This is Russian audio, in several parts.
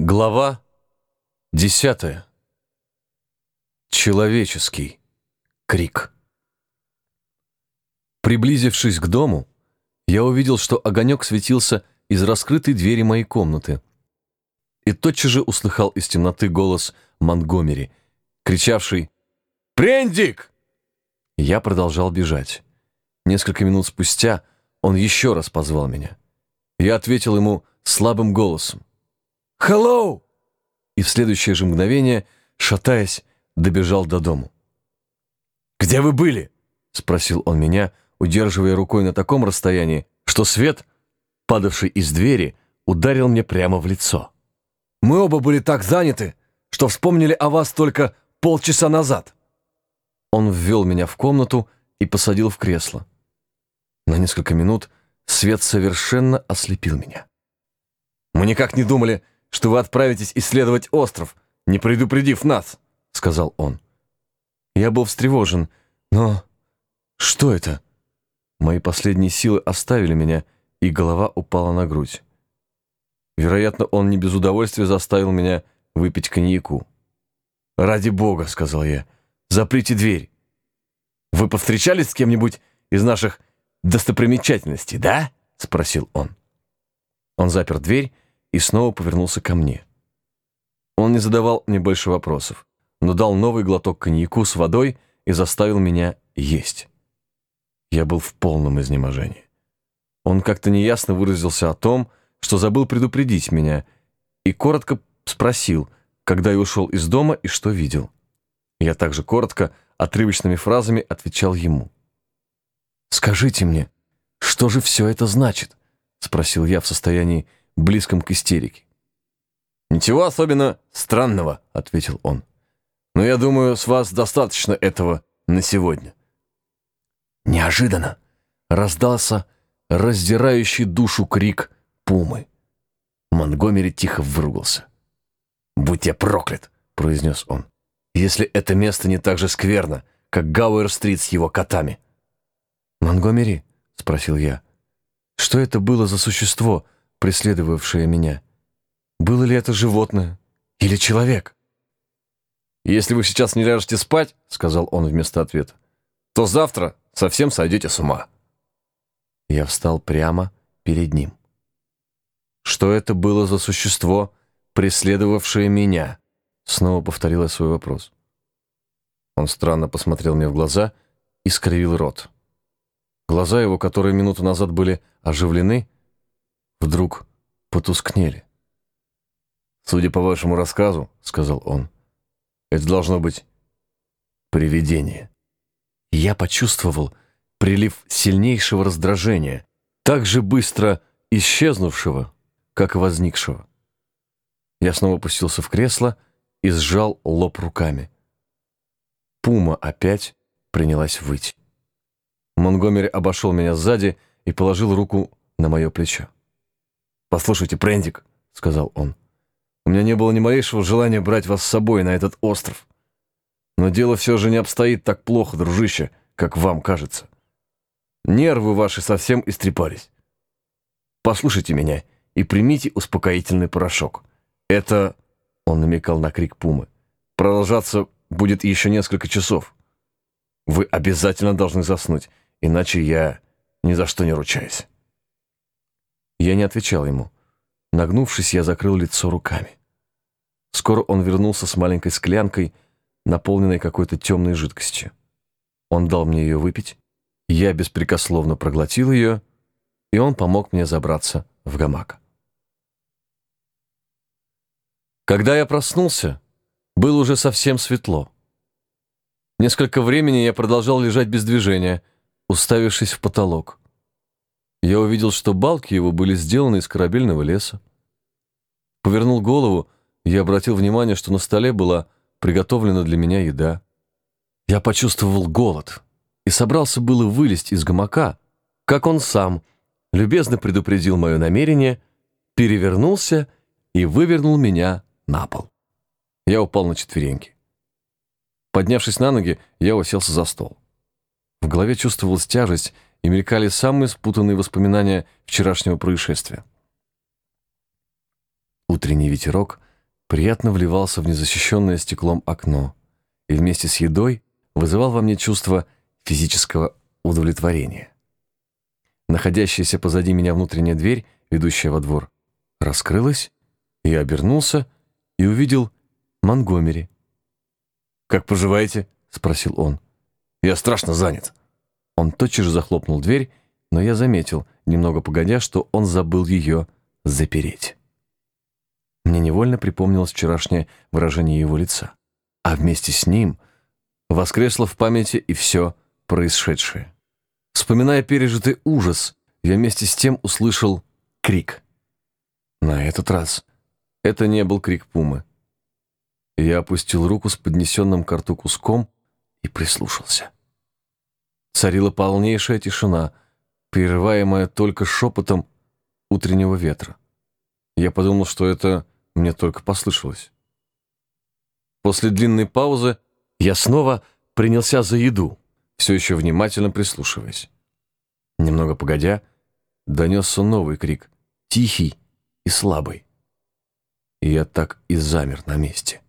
Глава десятая. Человеческий крик. Приблизившись к дому, я увидел, что огонек светился из раскрытой двери моей комнаты. И тотчас же услыхал из темноты голос Монтгомери, кричавший «Прендик!». Я продолжал бежать. Несколько минут спустя он еще раз позвал меня. Я ответил ему слабым голосом. «Hello!» И в следующее же мгновение, шатаясь, добежал до дому. «Где вы были?» — спросил он меня, удерживая рукой на таком расстоянии, что свет, падавший из двери, ударил мне прямо в лицо. «Мы оба были так заняты, что вспомнили о вас только полчаса назад». Он ввел меня в комнату и посадил в кресло. На несколько минут свет совершенно ослепил меня. «Мы никак не думали, что вы отправитесь исследовать остров, не предупредив нас», — сказал он. Я был встревожен, но... Что это? Мои последние силы оставили меня, и голова упала на грудь. Вероятно, он не без удовольствия заставил меня выпить коньяку. «Ради бога», — сказал я, — «заприте дверь». «Вы повстречались с кем-нибудь из наших достопримечательностей, да?» — спросил он. Он запер дверь и снова повернулся ко мне. Он не задавал мне больше вопросов, но дал новый глоток коньяку с водой и заставил меня есть. Я был в полном изнеможении. Он как-то неясно выразился о том, что забыл предупредить меня, и коротко спросил, когда я ушел из дома и что видел. Я также коротко, отрывочными фразами отвечал ему. «Скажите мне, что же все это значит?» — спросил я в состоянии близком к истерике. «Ничего особенно странного», — ответил он. «Но я думаю, с вас достаточно этого на сегодня». Неожиданно раздался раздирающий душу крик пумы. Монгомери тихо выругался. «Будь я проклят!» — произнес он. «Если это место не так же скверно, как Гауэр-стрит с его котами». «Монгомери?» — спросил я. «Что это было за существо, преследовавшее меня? Было ли это животное или человек?» «Если вы сейчас не ляжете спать, — сказал он вместо ответа, — то завтра совсем сойдете с ума». Я встал прямо перед ним. «Что это было за существо, преследовавшее меня?» Снова повторил я свой вопрос. Он странно посмотрел мне в глаза и скривил рот. Глаза его, которые минуту назад были оживлены, вдруг потускнели. «Судя по вашему рассказу, — сказал он, — это должно быть привидение». Я почувствовал прилив сильнейшего раздражения, так же быстро исчезнувшего, как и возникшего. Я снова опустился в кресло и сжал лоб руками. Пума опять принялась выть. Монгомери обошел меня сзади и положил руку на мое плечо. «Послушайте, Прендик», — сказал он, — «у меня не было ни малейшего желания брать вас с собой на этот остров. Но дело все же не обстоит так плохо, дружище, как вам кажется. Нервы ваши совсем истрепались. Послушайте меня и примите успокоительный порошок. Это, — он намекал на крик пумы, — продолжаться будет еще несколько часов. Вы обязательно должны заснуть, иначе я ни за что не ручаюсь». Я не отвечал ему. Нагнувшись, я закрыл лицо руками. Скоро он вернулся с маленькой склянкой, наполненной какой-то темной жидкостью. Он дал мне ее выпить, я беспрекословно проглотил ее, и он помог мне забраться в гамак. Когда я проснулся, было уже совсем светло. Несколько времени я продолжал лежать без движения, уставившись в потолок. Я увидел, что балки его были сделаны из корабельного леса. Повернул голову, я обратил внимание, что на столе была приготовлена для меня еда. Я почувствовал голод и собрался было вылезть из гамака, как он сам любезно предупредил мое намерение, перевернулся и вывернул меня на пол. Я упал на четвереньки. Поднявшись на ноги, я уселся за стол. В голове чувствовалась тяжесть, и мелькали самые спутанные воспоминания вчерашнего происшествия. Утренний ветерок приятно вливался в незащищенное стеклом окно и вместе с едой вызывал во мне чувство физического удовлетворения. Находящаяся позади меня внутренняя дверь, ведущая во двор, раскрылась, и я обернулся и увидел Монгомери. «Как поживаете?» — спросил он. «Я страшно занят». Он тотчас же захлопнул дверь, но я заметил, немного погодя, что он забыл ее запереть. Мне невольно припомнилось вчерашнее выражение его лица, а вместе с ним воскресло в памяти и все происшедшее. Вспоминая пережитый ужас, я вместе с тем услышал крик. На этот раз это не был крик пумы. Я опустил руку с поднесенным к рту куском и прислушался. Царила полнейшая тишина, прерываемая только шепотом утреннего ветра. Я подумал, что это мне только послышалось. После длинной паузы я снова принялся за еду, все еще внимательно прислушиваясь. Немного погодя, донесся новый крик, тихий и слабый. И я так и замер на месте.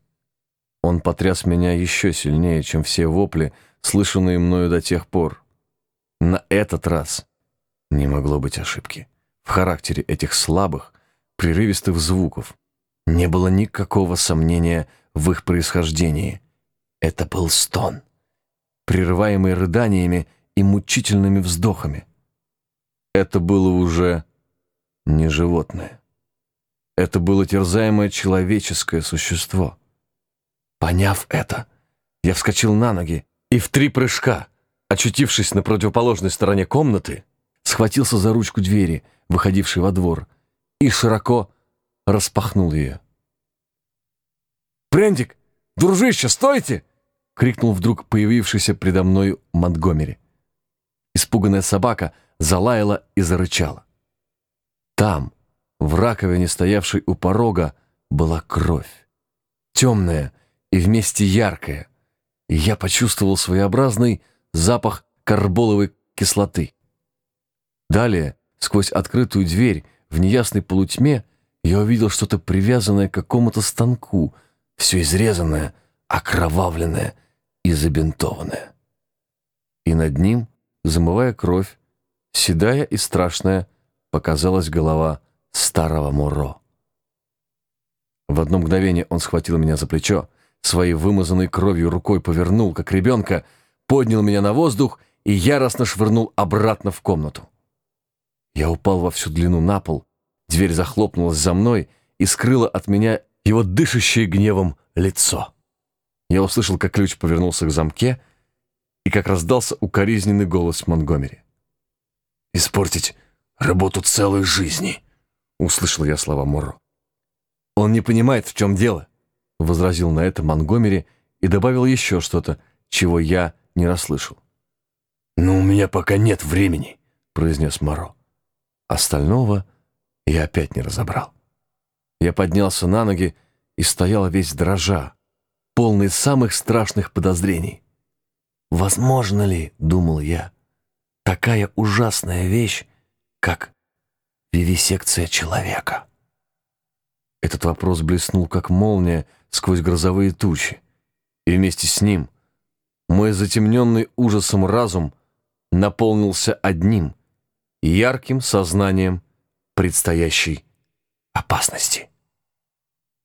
Он потряс меня еще сильнее, чем все вопли, слышанные мною до тех пор. На этот раз не могло быть ошибки. В характере этих слабых, прерывистых звуков не было никакого сомнения в их происхождении. Это был стон, прерываемый рыданиями и мучительными вздохами. Это было уже не животное. Это было терзаемое человеческое существо. Поняв это, я вскочил на ноги и в три прыжка, очутившись на противоположной стороне комнаты, схватился за ручку двери, выходившей во двор, и широко распахнул ее. «Брендик! Дружище, стойте!» — крикнул вдруг появившийся предо мною Монтгомери. Испуганная собака залаяла и зарычала. Там, в раковине, стоявшей у порога, была кровь. Темная и вместе яркая. Я почувствовал своеобразный запах карболовой кислоты. Далее, сквозь открытую дверь, в неясной полутьме, я увидел что-то привязанное к какому-то станку, все изрезанное, окровавленное и забинтованное. И над ним, замывая кровь, седая и страшная, показалась голова старого Муро. В одно мгновение он схватил меня за плечо, своей вымазанной кровью рукой повернул, как ребенка, поднял меня на воздух и яростно швырнул обратно в комнату. Я упал во всю длину на пол, дверь захлопнулась за мной и скрыла от меня его дышащее гневом лицо. Я услышал, как ключ повернулся к замке и как раздался укоризненный голос Монгомери. «Испортить работу целой жизни», — услышал я слова Моро. «Он не понимает, в чем дело», — возразил на это Монгомери и добавил еще что-то, чего я не расслышал. «Но у меня пока нет времени», — произнес Моро. Остального я опять не разобрал. Я поднялся на ноги и стоял весь дрожа, полный самых страшных подозрений. «Возможно ли, — думал я, — такая ужасная вещь, как вивисекция человека?» Этот вопрос блеснул, как молния, сквозь грозовые тучи, и вместе с ним мой затемненный ужасом разум наполнился одним — ярким сознанием предстоящей опасности.